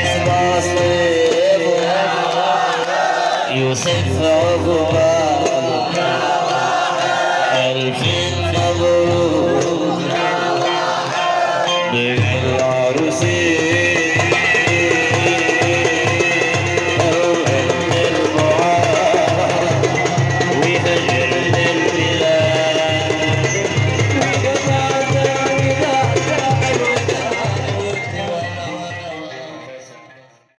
his birthday, Yusuf Ogba, El